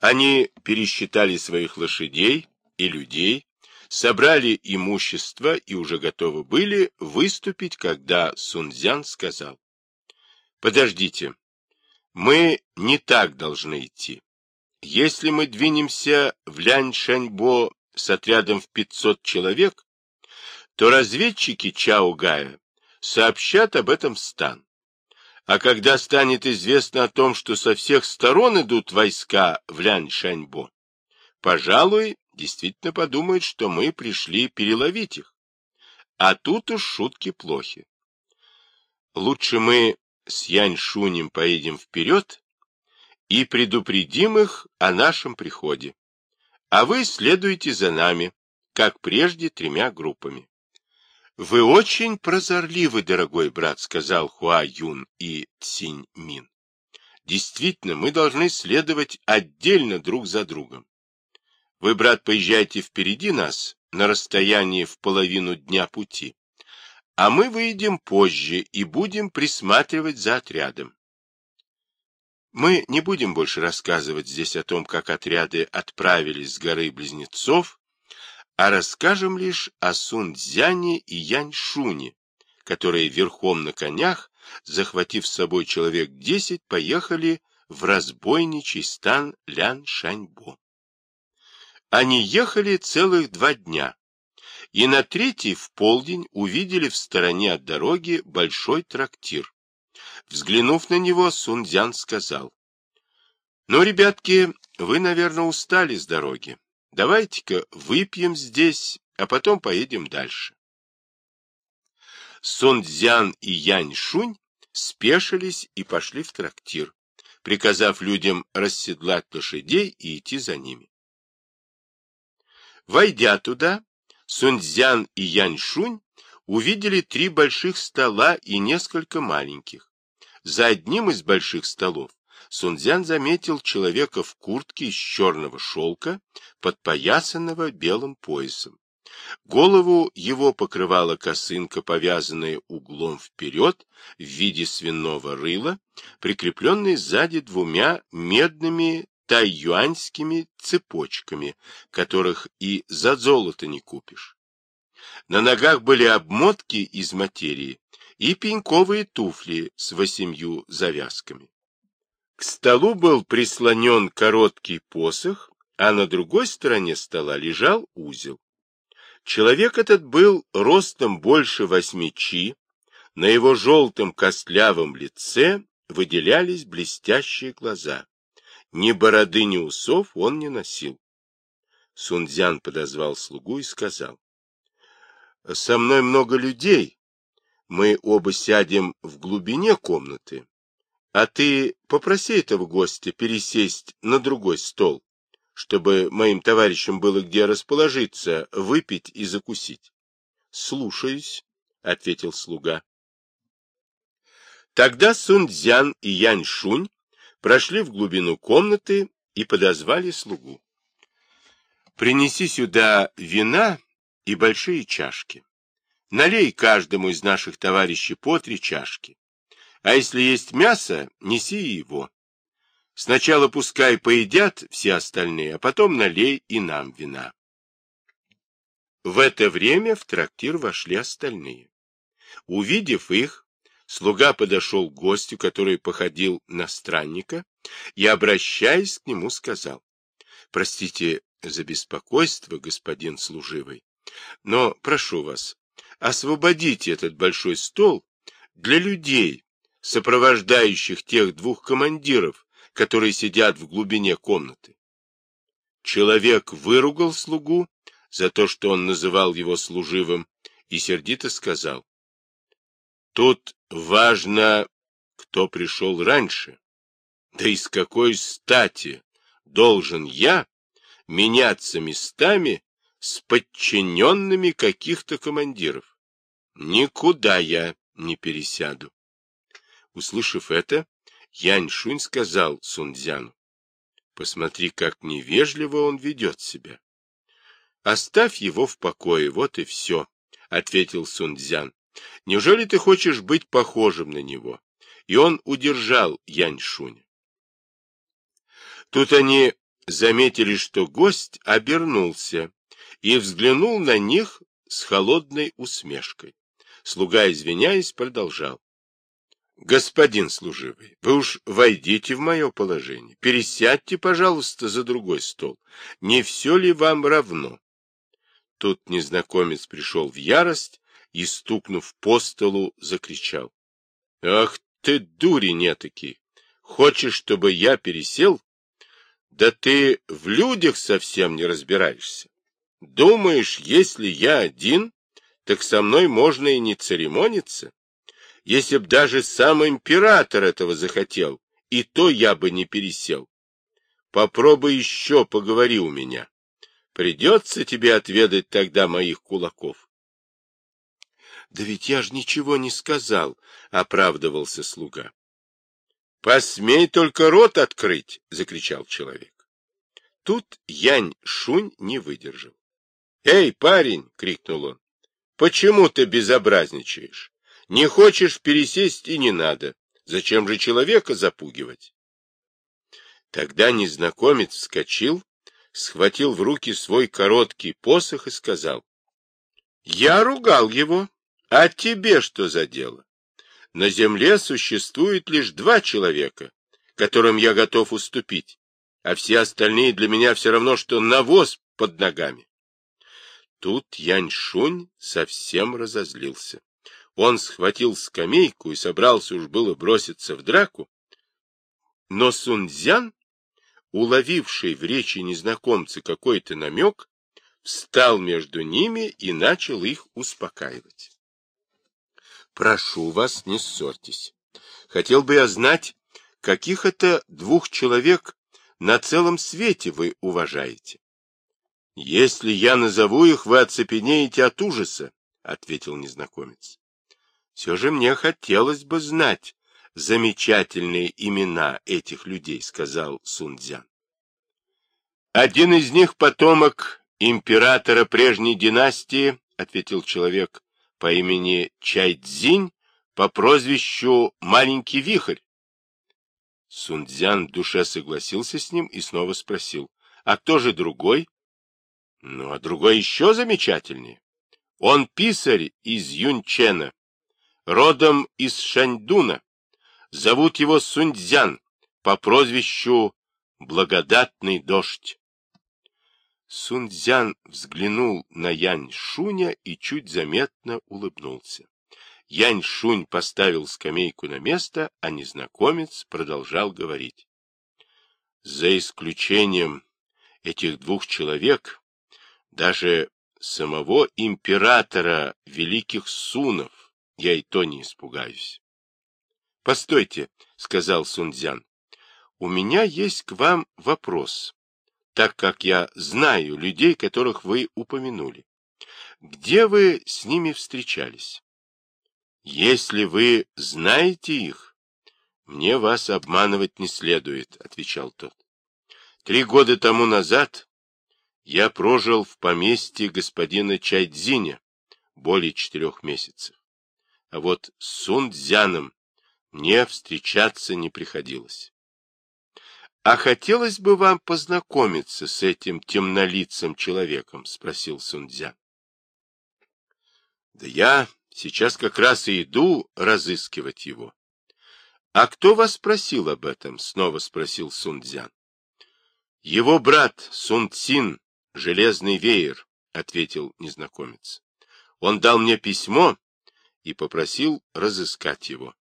Они пересчитали своих лошадей и людей, собрали имущество и уже готовы были выступить, когда Сунцзян сказал, «Подождите, мы не так должны идти. Если мы двинемся в Ляньшаньбо с отрядом в 500 человек, то разведчики Чао Гая сообщат об этом в стан. А когда станет известно о том, что со всех сторон идут войска в Ляньшаньбо, пожалуй, действительно подумают, что мы пришли переловить их. А тут уж шутки плохи. Лучше мы с Яньшунем поедем вперед и предупредим их о нашем приходе. А вы следуйте за нами, как прежде, тремя группами. — Вы очень прозорливы, дорогой брат, — сказал Хуа Юн и Цинь Мин. — Действительно, мы должны следовать отдельно друг за другом. Вы, брат, поезжайте впереди нас на расстоянии в половину дня пути, а мы выйдем позже и будем присматривать за отрядом. Мы не будем больше рассказывать здесь о том, как отряды отправились с горы Близнецов а расскажем лишь о Сунцзяне и Яньшуне, которые верхом на конях, захватив с собой человек десять, поехали в разбойничий стан Лян-Шаньбо. Они ехали целых два дня, и на третий в полдень увидели в стороне от дороги большой трактир. Взглянув на него, Сунцзян сказал, «Ну, ребятки, вы, наверное, устали с дороги. Давайте-ка выпьем здесь, а потом поедем дальше. Сунцзян и Янь-Шунь спешились и пошли в трактир, приказав людям расседлать лошадей и идти за ними. Войдя туда, Сунцзян и Янь-Шунь увидели три больших стола и несколько маленьких. За одним из больших столов Сунцзян заметил человека в куртке из черного шелка, подпоясанного белым поясом. Голову его покрывала косынка, повязанная углом вперед в виде свиного рыла, прикрепленная сзади двумя медными тайюаньскими цепочками, которых и за золото не купишь. На ногах были обмотки из материи и пеньковые туфли с восемью завязками. К столу был прислонен короткий посох, а на другой стороне стола лежал узел. Человек этот был ростом больше восьми чи, на его желтом костлявом лице выделялись блестящие глаза. Ни бороды, ни усов он не носил. Сунцзян подозвал слугу и сказал, — Со мной много людей. Мы оба сядем в глубине комнаты, а ты попроси этого гостя пересесть на другой стол, чтобы моим товарищам было где расположиться, выпить и закусить. — Слушаюсь, — ответил слуга. Тогда Сунцзян и Янь-Шунь прошли в глубину комнаты и подозвали слугу. — Принеси сюда вина и большие чашки. Налей каждому из наших товарищей по три чашки. А если есть мясо, неси его. Сначала пускай поедят все остальные, а потом налей и нам вина. В это время в трактир вошли остальные. Увидев их, слуга подошел к гостю, который походил на странника, и, обращаясь к нему, сказал, «Простите за беспокойство, господин служивый, но прошу вас, освободите этот большой стол для людей, сопровождающих тех двух командиров, которые сидят в глубине комнаты. Человек выругал слугу за то, что он называл его служивым, и сердито сказал, «Тут важно, кто пришел раньше. Да и с какой стати должен я меняться местами с подчиненными каких-то командиров? Никуда я не пересяду. Услышав это, Янь-Шунь сказал Сунцзяну, «Посмотри, как невежливо он ведет себя». «Оставь его в покое, вот и все», — ответил Сунцзян. «Неужели ты хочешь быть похожим на него?» И он удержал Янь-Шуня. Тут они заметили, что гость обернулся и взглянул на них с холодной усмешкой. Слуга, извиняясь, продолжал. — Господин служивый, вы уж войдите в мое положение. Пересядьте, пожалуйста, за другой стол. Не все ли вам равно? Тут незнакомец пришел в ярость и, стукнув по столу, закричал. — Ах ты, дурень этакий! Хочешь, чтобы я пересел? Да ты в людях совсем не разбираешься. Думаешь, если я один, так со мной можно и не церемониться? Если б даже сам император этого захотел, и то я бы не пересел. Попробуй еще поговори у меня. Придется тебе отведать тогда моих кулаков. — Да ведь я ж ничего не сказал, — оправдывался слуга. — Посмей только рот открыть, — закричал человек. Тут Янь Шунь не выдержал. — Эй, парень! — крикнул он. — Почему ты безобразничаешь? Не хочешь пересесть и не надо. Зачем же человека запугивать? Тогда незнакомец вскочил, схватил в руки свой короткий посох и сказал. — Я ругал его. А тебе что за дело? На земле существует лишь два человека, которым я готов уступить, а все остальные для меня все равно, что навоз под ногами. Тут Янь-Шунь совсем разозлился. Он схватил скамейку и собрался уж было броситься в драку, но Сунцзян, уловивший в речи незнакомца какой-то намек, встал между ними и начал их успокаивать. Прошу вас, не ссорьтесь. Хотел бы я знать, каких это двух человек на целом свете вы уважаете. Если я назову их, вы оцепенеете от ужаса, — ответил незнакомец. Все же мне хотелось бы знать замечательные имена этих людей, — сказал Сунцзян. Один из них потомок императора прежней династии, — ответил человек, по имени Чайцзинь по прозвищу Маленький Вихрь. Сунцзян в душе согласился с ним и снова спросил, а кто же другой? Ну, а другой еще замечательнее. Он писарь из Юнчена, родом из Шаньдуна. Зовут его Сунцзян по прозвищу Благодатный дождь. Сунцзян взглянул на Янь Шуня и чуть заметно улыбнулся. Янь Шунь поставил скамейку на место, а незнакомец продолжал говорить. За исключением этих двух человек, даже самого императора великих сунов я и то не испугаюсь. — Постойте, — сказал Сунцзян, — у меня есть к вам вопрос так как я знаю людей, которых вы упомянули. Где вы с ними встречались? Если вы знаете их, мне вас обманывать не следует, отвечал тот. Три года тому назад я прожил в поместье господина Чайдзиня более четырех месяцев. А вот с Сунцзяном мне встречаться не приходилось. — А хотелось бы вам познакомиться с этим темнолицым человеком? — спросил Сунцзян. — Да я сейчас как раз и иду разыскивать его. — А кто вас спросил об этом? — снова спросил Сунцзян. — Его брат Сунцин, железный веер, — ответил незнакомец. Он дал мне письмо и попросил разыскать его.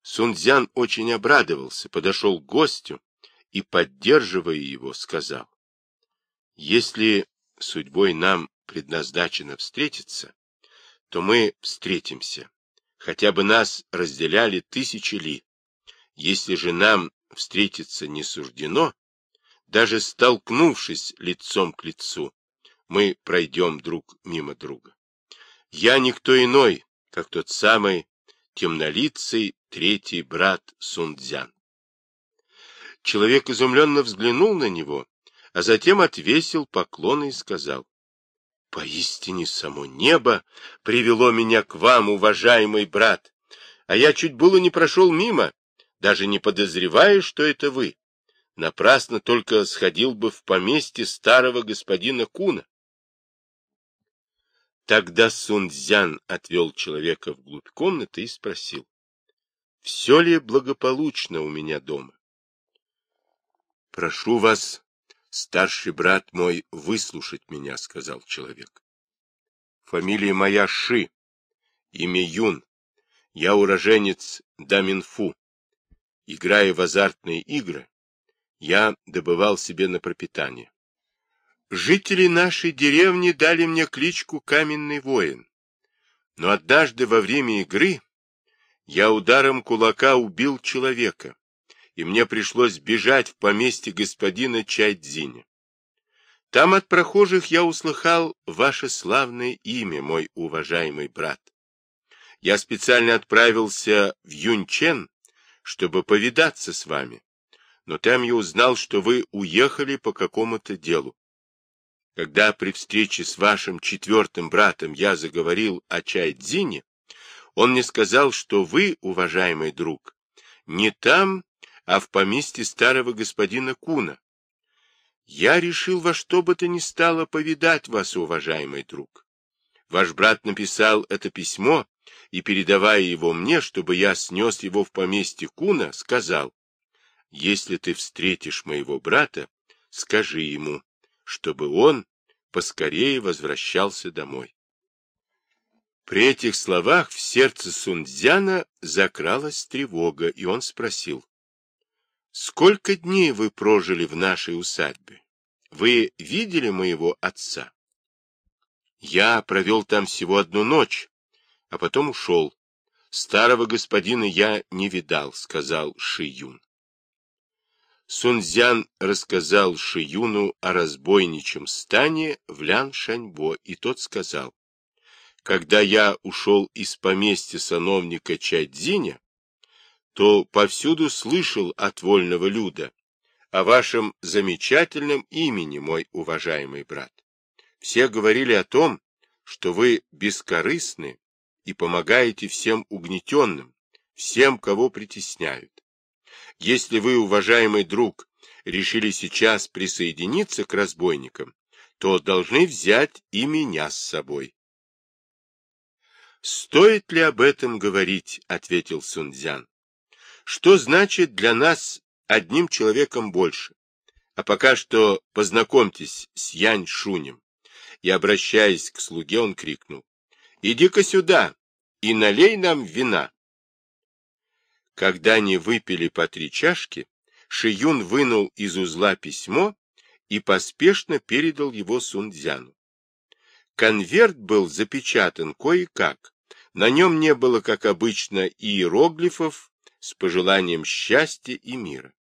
Сунцзян очень обрадовался, подошел к гостю и, поддерживая его, сказал, «Если судьбой нам предназначено встретиться, то мы встретимся, хотя бы нас разделяли тысячи ли. Если же нам встретиться не суждено, даже столкнувшись лицом к лицу, мы пройдем друг мимо друга. Я никто иной, как тот самый темнолицый третий брат Сунцзян. Человек изумленно взглянул на него, а затем отвесил поклон и сказал, «Поистине само небо привело меня к вам, уважаемый брат, а я чуть было не прошел мимо, даже не подозревая, что это вы. напрасно только сходил бы в поместье старого господина Куна. Тогда Сунцзян отвел человека вглубь комнаты и спросил, «Все ли благополучно у меня дома?» «Прошу вас, старший брат мой, выслушать меня», — сказал человек. «Фамилия моя Ши, имя Юн. Я уроженец Даминфу. Играя в азартные игры, я добывал себе на пропитание. Жители нашей деревни дали мне кличку Каменный воин. Но однажды во время игры я ударом кулака убил человека, и мне пришлось бежать в поместье господина Чайдзиня. Там от прохожих я услыхал ваше славное имя, мой уважаемый брат. Я специально отправился в Юнчен, чтобы повидаться с вами, но там я узнал, что вы уехали по какому-то делу. Когда при встрече с вашим четвертым братом я заговорил о Чайдзине, он мне сказал, что вы, уважаемый друг, не там, а в поместье старого господина Куна. Я решил во что бы то ни стало повидать вас, уважаемый друг. Ваш брат написал это письмо, и, передавая его мне, чтобы я снес его в поместье Куна, сказал, «Если ты встретишь моего брата, скажи ему, чтобы он поскорее возвращался домой. При этих словах в сердце Сунцзяна закралась тревога, и он спросил, «Сколько дней вы прожили в нашей усадьбе? Вы видели моего отца?» «Я провел там всего одну ночь, а потом ушел. Старого господина я не видал», — сказал Ши Юн. Сунцзян рассказал Шиюну о разбойничьем стане в Ляншаньбо, и тот сказал, «Когда я ушел из поместья сановника Чадзиня, то повсюду слышал от вольного люда о вашем замечательном имени, мой уважаемый брат. Все говорили о том, что вы бескорыстны и помогаете всем угнетенным, всем, кого притесняют. Если вы, уважаемый друг, решили сейчас присоединиться к разбойникам, то должны взять и меня с собой. «Стоит ли об этом говорить?» — ответил Сунцзян. «Что значит для нас одним человеком больше? А пока что познакомьтесь с Янь Шунем». И, обращаясь к слуге, он крикнул. «Иди-ка сюда и налей нам вина». Когда они выпили по три чашки, Шиюн вынул из узла письмо и поспешно передал его Сунцзяну. Конверт был запечатан кое-как. На нем не было, как обычно, иероглифов с пожеланием счастья и мира.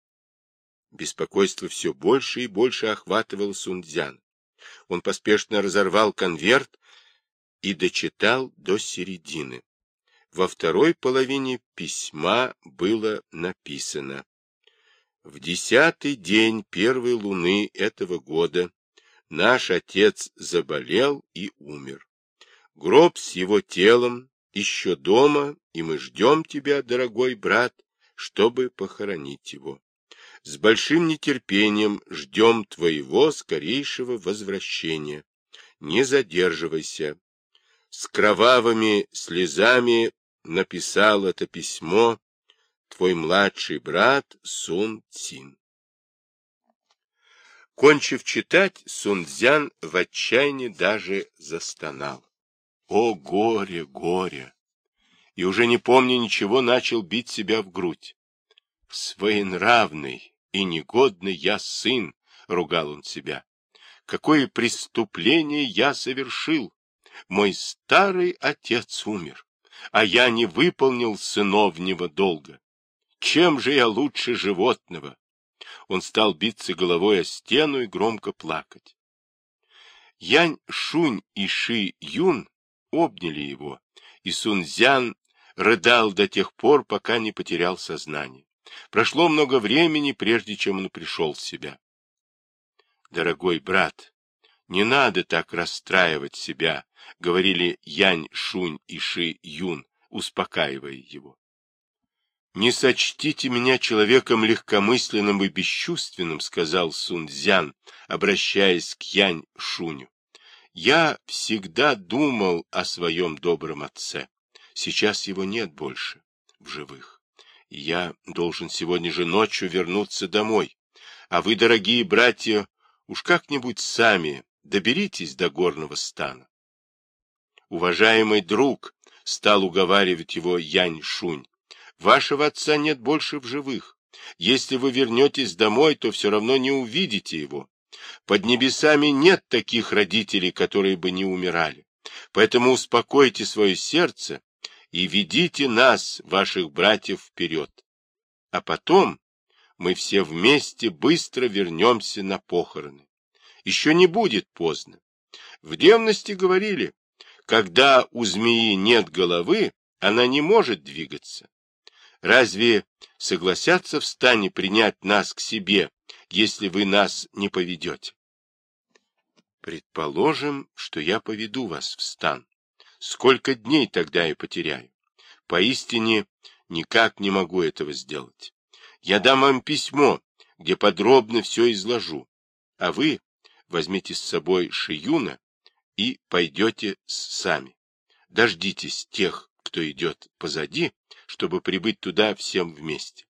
Беспокойство все больше и больше охватывало Сунцзян. Он поспешно разорвал конверт и дочитал до середины. Во второй половине письма было написано «В десятый день первой луны этого года наш отец заболел и умер. Гроб с его телом еще дома, и мы ждем тебя, дорогой брат, чтобы похоронить его. С большим нетерпением ждем твоего скорейшего возвращения. Не задерживайся. С кровавыми слезами написал это письмо твой младший брат Сун Цин. Кончив читать, Сун Цзян в отчаянии даже застонал. О, горе, горе! И уже не помня ничего, начал бить себя в грудь. Своенравный и негодный я сын, — ругал он себя. Какое преступление я совершил! Мой старый отец умер а я не выполнил сыновнего долга. Чем же я лучше животного? Он стал биться головой о стену и громко плакать. Янь Шунь и Ши Юн обняли его, и Сунцзян рыдал до тех пор, пока не потерял сознание. Прошло много времени, прежде чем он пришел в себя. Дорогой брат, не надо так расстраивать себя, — говорили Янь Шунь и Ши Юн, успокаивая его. «Не сочтите меня человеком легкомысленным и бесчувственным», — сказал Сунцзян, обращаясь к Янь Шуню. «Я всегда думал о своем добром отце. Сейчас его нет больше в живых. И я должен сегодня же ночью вернуться домой. А вы, дорогие братья, уж как-нибудь сами доберитесь до горного стана». «Уважаемый друг», — стал уговаривать его Янь Шунь, Вашего отца нет больше в живых. Если вы вернетесь домой, то все равно не увидите его. Под небесами нет таких родителей, которые бы не умирали. Поэтому успокойте свое сердце и ведите нас, ваших братьев, вперед. А потом мы все вместе быстро вернемся на похороны. Еще не будет поздно. В древности говорили, когда у змеи нет головы, она не может двигаться. Разве согласятся в стане принять нас к себе, если вы нас не поведете? Предположим, что я поведу вас в стан. Сколько дней тогда я потеряю? Поистине, никак не могу этого сделать. Я дам вам письмо, где подробно все изложу, а вы возьмите с собой Шиюна и пойдете сами. Дождитесь тех, кто идет позади, чтобы прибыть туда всем вместе.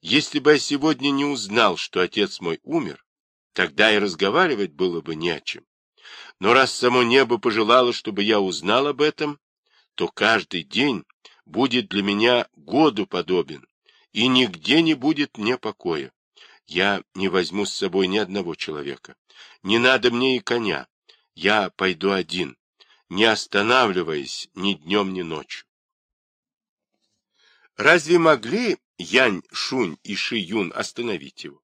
Если бы я сегодня не узнал, что отец мой умер, тогда и разговаривать было бы не о чем. Но раз само небо пожелало, чтобы я узнал об этом, то каждый день будет для меня году подобен, и нигде не будет мне покоя. Я не возьму с собой ни одного человека. Не надо мне и коня. Я пойду один, не останавливаясь ни днем, ни ночью. Разве могли Янь Шунь и Ши Юн остановить его?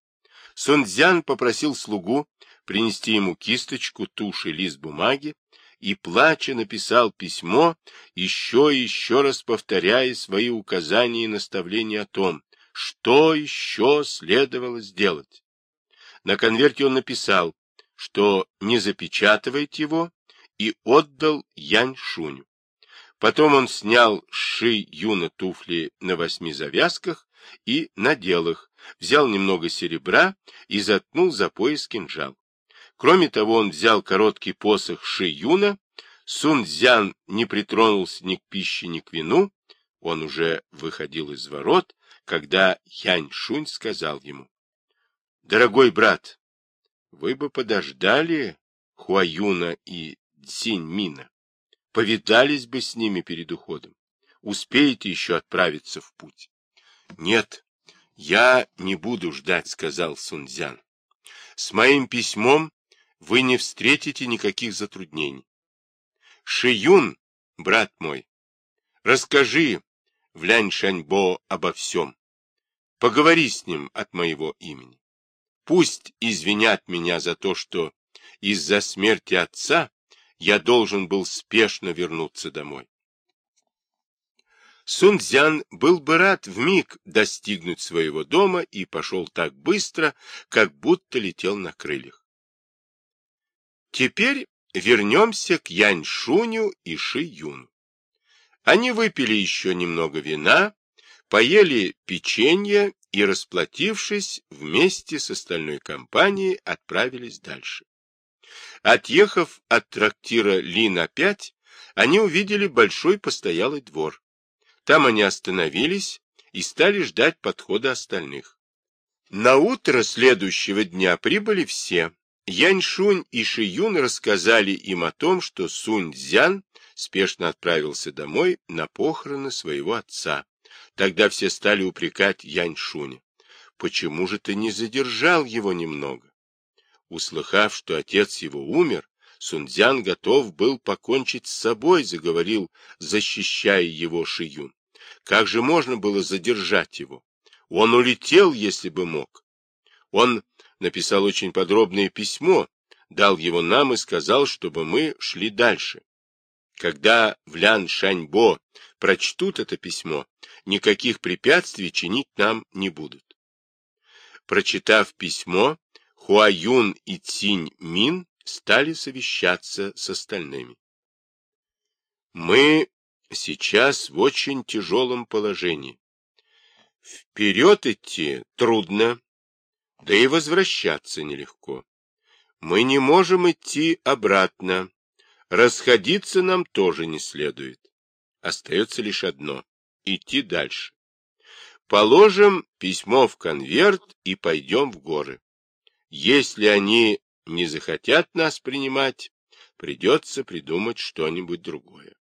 Сунцзян попросил слугу принести ему кисточку, тушь и лист бумаги, и, плача, написал письмо, еще и еще раз повторяя свои указания и наставления о том, что еще следовало сделать. На конверте он написал, что не запечатывает его, и отдал Янь Шуню. Потом он снял ши юна туфли на восьми завязках и надел их, взял немного серебра и заткнул за пояс кинжал. Кроме того, он взял короткий посох ши юна, Сунцзян не притронулся ни к пище, ни к вину, он уже выходил из ворот, когда Янь Шунь сказал ему, «Дорогой брат, вы бы подождали Хуаюна и Цинь-Мина повидались бы с ними перед уходом. Успеете еще отправиться в путь? — Нет, я не буду ждать, — сказал Сунцзян. — С моим письмом вы не встретите никаких затруднений. Шиюн, брат мой, расскажи в Лянь-Шаньбо обо всем. Поговори с ним от моего имени. Пусть извинят меня за то, что из-за смерти отца я должен был спешно вернуться домой. Сунцзян был бы рад вмиг достигнуть своего дома и пошел так быстро, как будто летел на крыльях. Теперь вернемся к Янь-Шуню и Ши-Юну. Они выпили еще немного вина, поели печенье и, расплатившись, вместе с остальной компанией отправились дальше. Отъехав от трактира Лин-5, они увидели большой постоялый двор. Там они остановились и стали ждать подхода остальных. На утро следующего дня прибыли все. Яньшунь и Шиюн рассказали им о том, что Сунь-Дзян спешно отправился домой на похороны своего отца. Тогда все стали упрекать Яньшуня. «Почему же ты не задержал его немного?» Услыхав, что отец его умер, Сунцзян готов был покончить с собой, заговорил, защищая его Шиюн. Как же можно было задержать его? Он улетел, если бы мог. Он написал очень подробное письмо, дал его нам и сказал, чтобы мы шли дальше. Когда в Лян-Шаньбо прочтут это письмо, никаких препятствий чинить нам не будут. Прочитав письмо, Хуаюн и Цинь Мин стали совещаться с остальными. Мы сейчас в очень тяжелом положении. Вперед идти трудно, да и возвращаться нелегко. Мы не можем идти обратно, расходиться нам тоже не следует. Остается лишь одно — идти дальше. Положим письмо в конверт и пойдем в горы. Если они не захотят нас принимать, придется придумать что-нибудь другое.